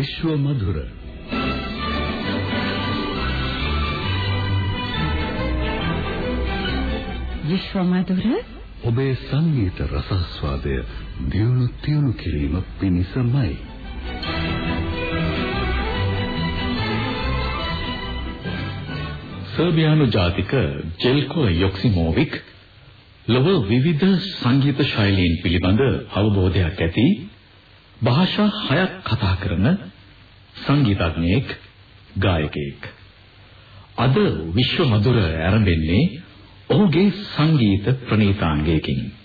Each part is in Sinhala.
විශ්ව මధుර විශ්ව මధుර ඔබේ සංගීත රසස්වාදය දියුණු තියුණු කිරීම පිණිසමයි සර්බියානු ජාතික ජෙල්කෝ යොක්සිමෝවික් ලොව විවිධ සංගීත ශෛලීන් පිළිබඳ අවබෝධයක් ඇති භාෂා හයක් කතා කරන සංගීතඥයෙක් ගායකයෙක්. අද විශ්ව මధుර ආරම්භෙන්නේ ඔහුගේ සංගීත ප්‍රණීතාංගයකින්.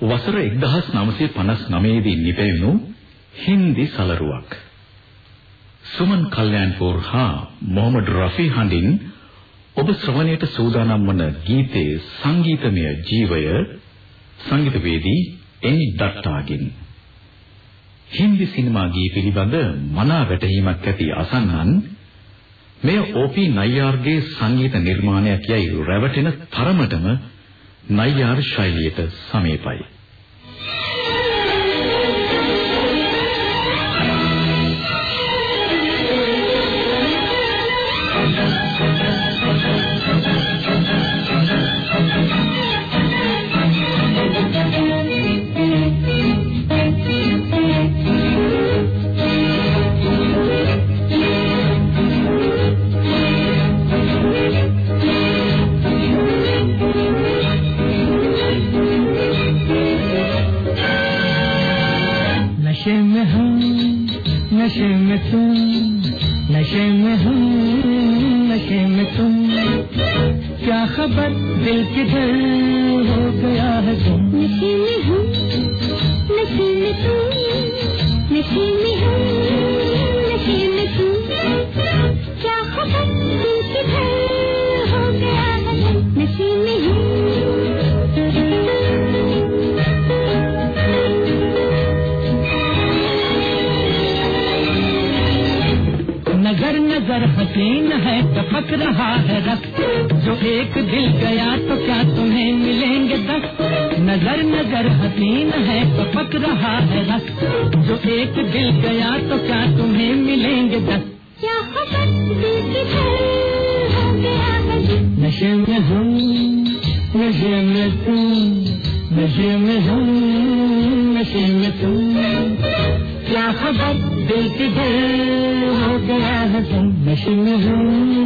වසර 1959 දී නිපැවුණු හින්දි සලරුවක්. සුමන් කල්යන්පුර හා මොහමඩ් රෆී හඬින් ඔබ ශ්‍රවණයට සූදානම් වන ගීතයේ සංගීතමය ජීවය සංගීතවේදී එනි දත්තාගෙන් හින්දි සිනමා ගී පිළිබඳ මනා වැටහීමක් ඇති අසන්නන් මෙය ඕපී නයියාර්ගේ සංගීත නිර්මාණයක් යයි රැවටෙන තරමටම නයියාර් ශෛලියට සමීපයි. مگر حسین ہے ٹپک رہا ہے رقص جو ایک دل گیا تو کیا تمہیں ملیں گے دس؟ نظر نظر حسین ہے ٹپک رہا ہے رقص جو ایک دل گیا تو کیا تمہیں ملیں گے دس؟ نشے میں ہوں نشے میں تم نشے میں ہوں نشے میں تم۔ کیا خبر دل کی دل ہو گیا ہے تم مشین میں ہوں۔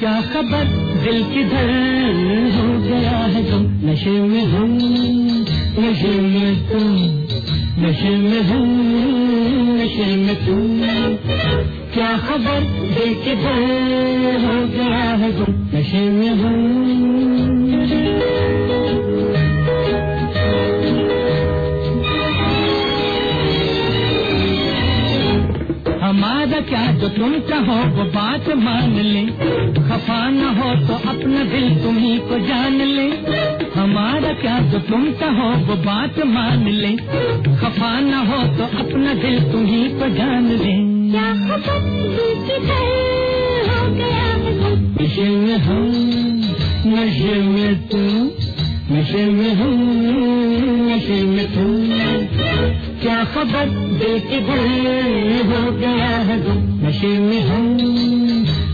کیا خبر؟ دل کی دھر ہو گیا ہے تم نشے میں ہوں، نشے میں تم، نشے میں ہوں، نشے میں تم۔ کیا خبر؟ دل کی دھر ہو گیا ہے تم تم چاہو وہ بات مان لے خفا نہ ہو تو اپنا دل تمہیں کو جان لے ہمارا کیا تو تم چاہو وہ بات مان لے خفا نہ ہو تو اپنا دل تمہیں کو جان لے نشے میں ہوں نشے میں تم نشے میں ہوں نشے میں تم۔ کیا خبر دیکھ ہو گیا ہے نشے میں ہم،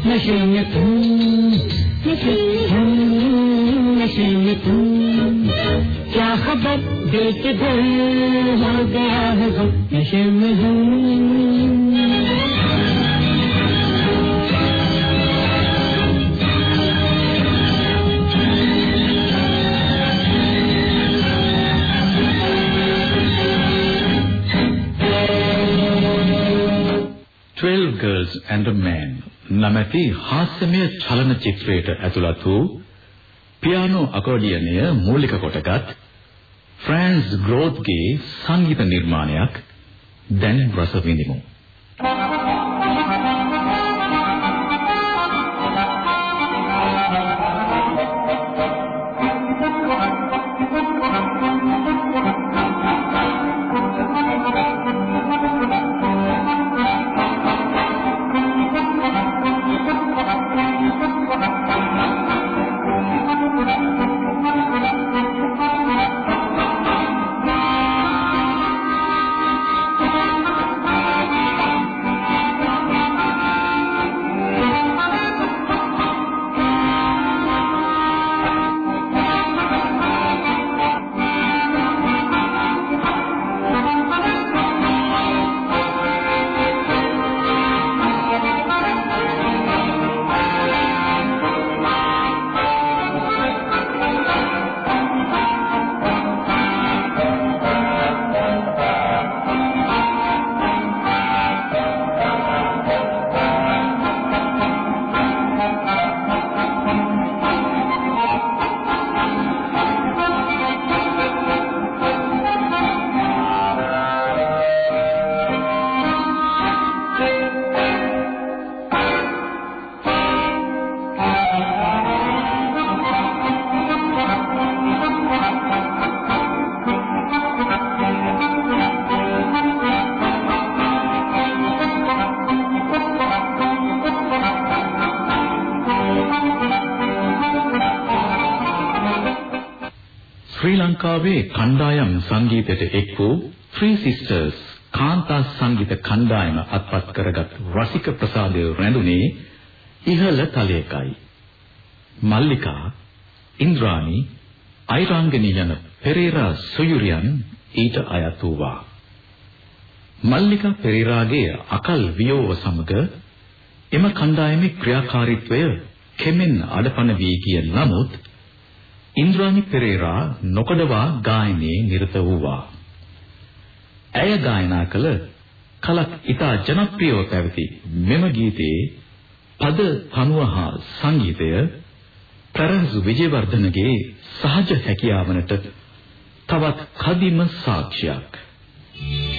نشے میں تم، نشے ہم، نشے میں تم۔ کیا خبر دل کے دل ہو گیا ہے نشے میں ہم Girls and a Man නමැති හාස්‍යමය චලනචිත්‍රයට ඇතුළත් වූ පියානෝ අකෝඩියනය මූලික කොටගත් ෆ්‍රෑන්ස් ග්‍රෝත්ගේ සංගීත නිර්මාණයක් දැන් රස විඳිමු. ලංකාවේ කණ්ඩායම් සංගීතයට එක් වූ Three Sisters කාන්තා සංගීත කණ්ඩායම අත්පත් කරගත් රසික ප්‍රසාදය රැඳුනේ ඉහළ තලයකයි. මල්ලිකා, ඉන්ද්‍රාණි, අයිරාංගනී යන පෙරේරා සොයුරියන් ඊට අයත් වූවා. මල්ලිකා පෙරේරාගේ අකල් වියෝව සමග එම කණ්ඩායමේ ක්‍රියාකාරීත්වය කෙමෙන් අඩපණ වී ගිය නමුත් ඉන්ද්‍රානි පෙරේරා නොකඩවා ගායනයේ නිරත වූවා. ඇය ගායනා කළ කලක් ඉතා ජනප්‍රියව පැවති මෙම ගීතයේ පද තනුව හා සංගීතය ප්‍රරන්සු විජේවර්ධනගේ සහජ හැකියාවනට තවත් කදිම සාක්ෂියක්. විශ්ව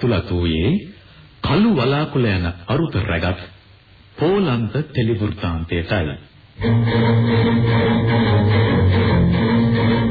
ඇතුළත් වූයේ කළු වලාකුළ යන අරුත රැගත් පෝලන්ත ටෙලිවෘත්තාන්තයටයි Thank you.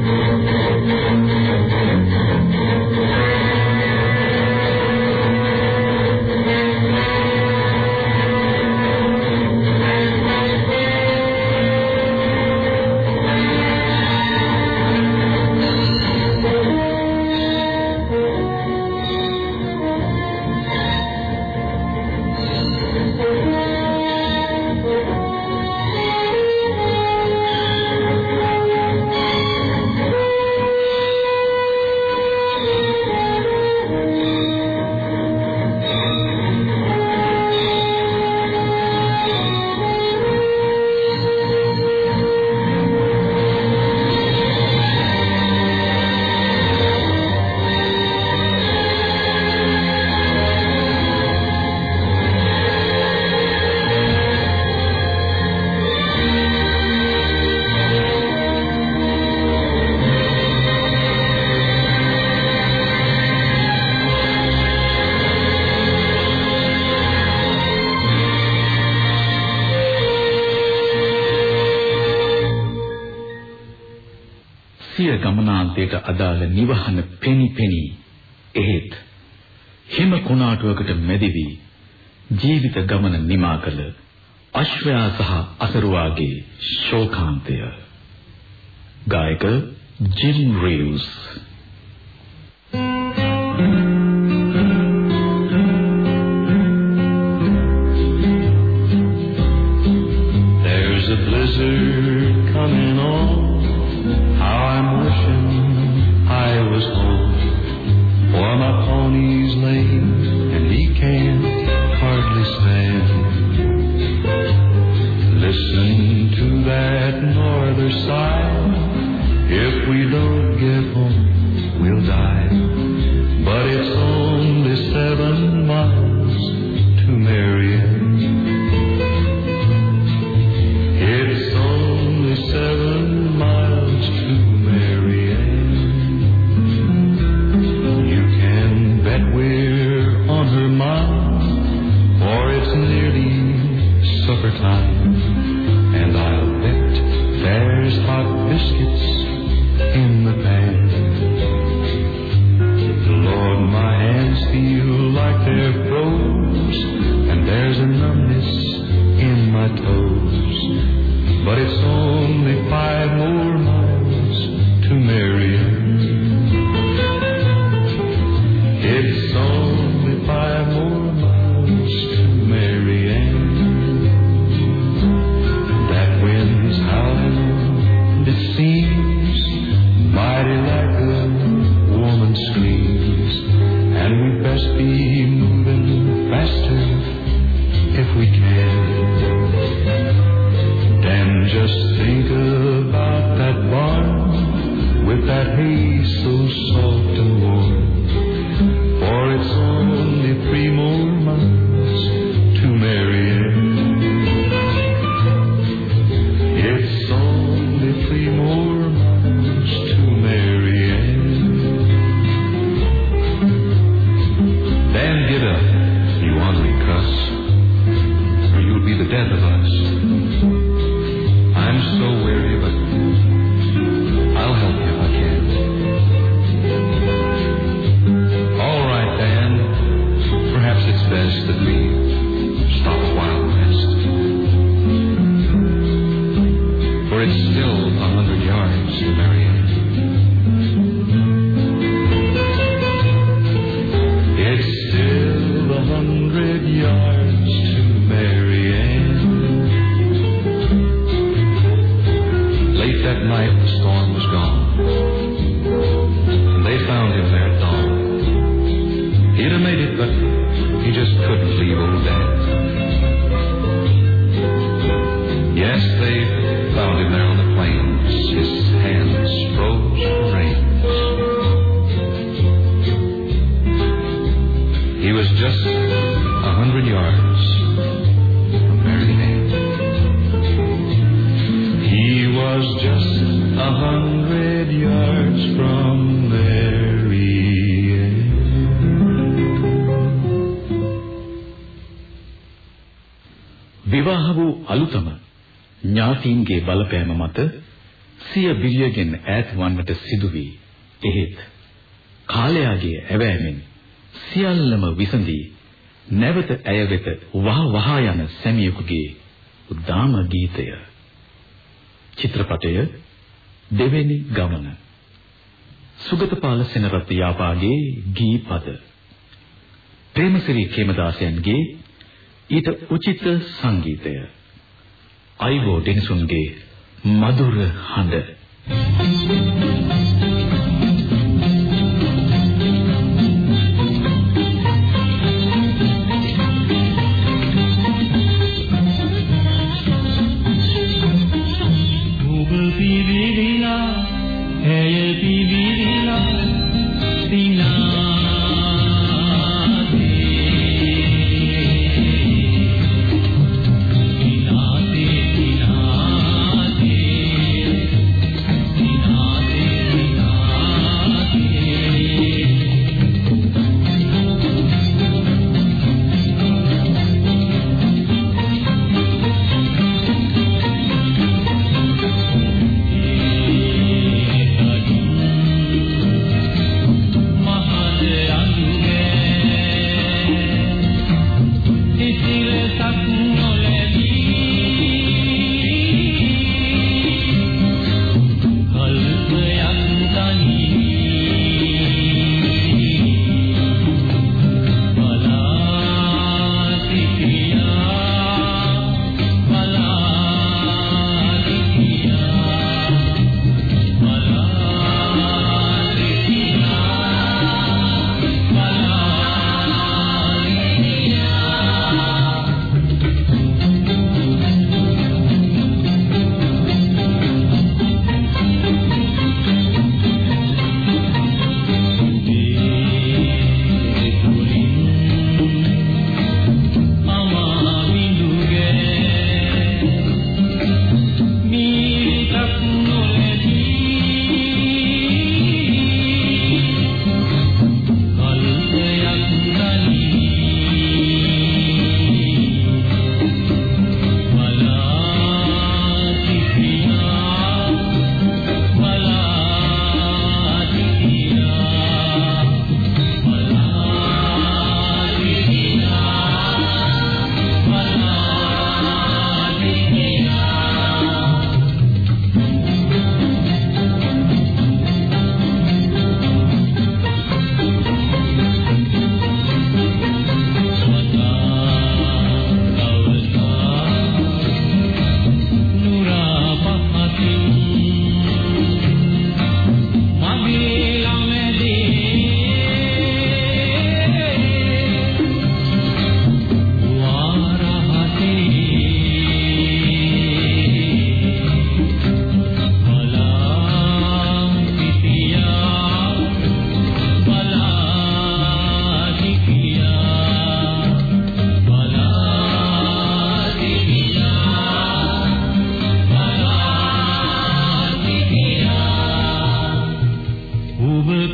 එයට අදාළ නිවහන පෙනි පෙනි එහෙත් හිම කුණාටුවකට මැදිවි ජීවිත ගමන නිමා කළ අශ්වයා සහ අසරුවාගේ ශෝකාන්තය. ගායක Jim Reeves. There's a blizzard coming on. listen to that northern side. If we don't storm was gone. And they found him there at dawn. He'd have made it, but he just couldn't leave old Dad. අලුතම ඥාතීන්ගේ බලපෑම මත සිය බිලියගෙන් ඈත් වන්නට සිදු වී එහෙත් කාලයාගේ ඇවෑමෙන් සියල්ලම විසඳී නැවත ඇය වෙත වහ වහ යන සැමියෙකුගේ උදාම ගීතය. චිත්‍රපටය දෙවෙනි ගමන. සුගතපාල සෙනරත් යාපාගේ ගීපද. ප්‍රේමසිරි කේමදාසයන්ගේ ඊට උචිත සංගීතය. අයිබෝ ඩෙනිසුන්ගේ මధుර හඬ.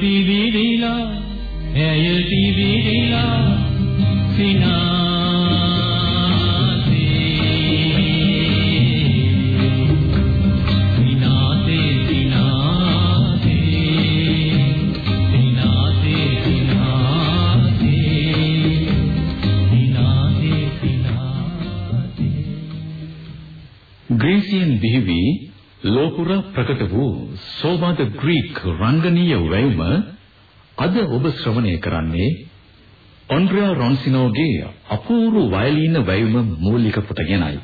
පිවිලිලා ඇය පිවිලිලා සිනා සෝබාද ග්‍රීක රංගනීය වැයුම අද ඔබ ශ්‍රවණය කරන්නේ ඔන්ඩ්‍රියා රොන්සිනෝගේ අපූර්ව වයලීන වැයුම මූලික කොටගෙනයි.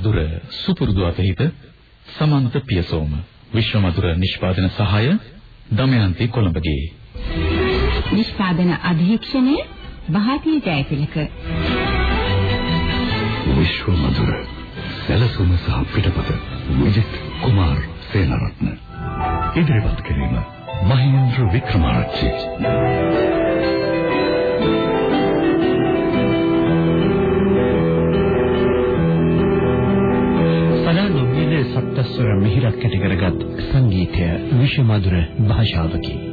මధుර සුපුරුදු අතහිත සමන්ත පියසෝම. විශ්ව මధుර නිෂ්පාදන සහාය දමයන්ති කොළඹගේ. නිෂ්පාදන අධීක්ෂණය භාතිය ජයතිලක. විශ්ව මధుර සැලසුම සහ පිටපත විජිත් කුමාර් සේනරත්න. ඉදිරිපත් කිරීම මහේන්ද්‍ර වික්‍රමාරච්චි. සදා නොමිලේ සප්තස්වර මිහිරක් ඇති කරගත් සංගීතය විශ්වමధుර භාෂාවකි.